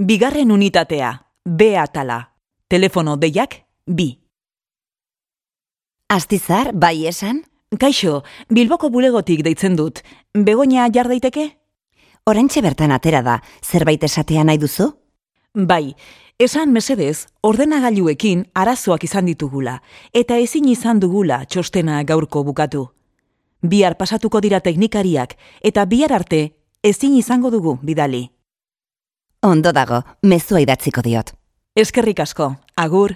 Bigarren unitatea, B atala. Telefono deiak, bi. Astizar, bai esan? Kaixo, Bilboko bulegotik deitzen dut. Begoña jar daiteke? Orentxe bertan atera da, zerbait esatea nahi duzu? Bai, esan mesedez, ordenagailuekin arazoak izan ditugula, eta ezin izan dugula txostena gaurko bukatu. Bihar pasatuko dira teknikariak, eta bihar arte ezin izango dugu bidali. Ondo dago, mezua idatziko diot. Eskerrik asko, agur.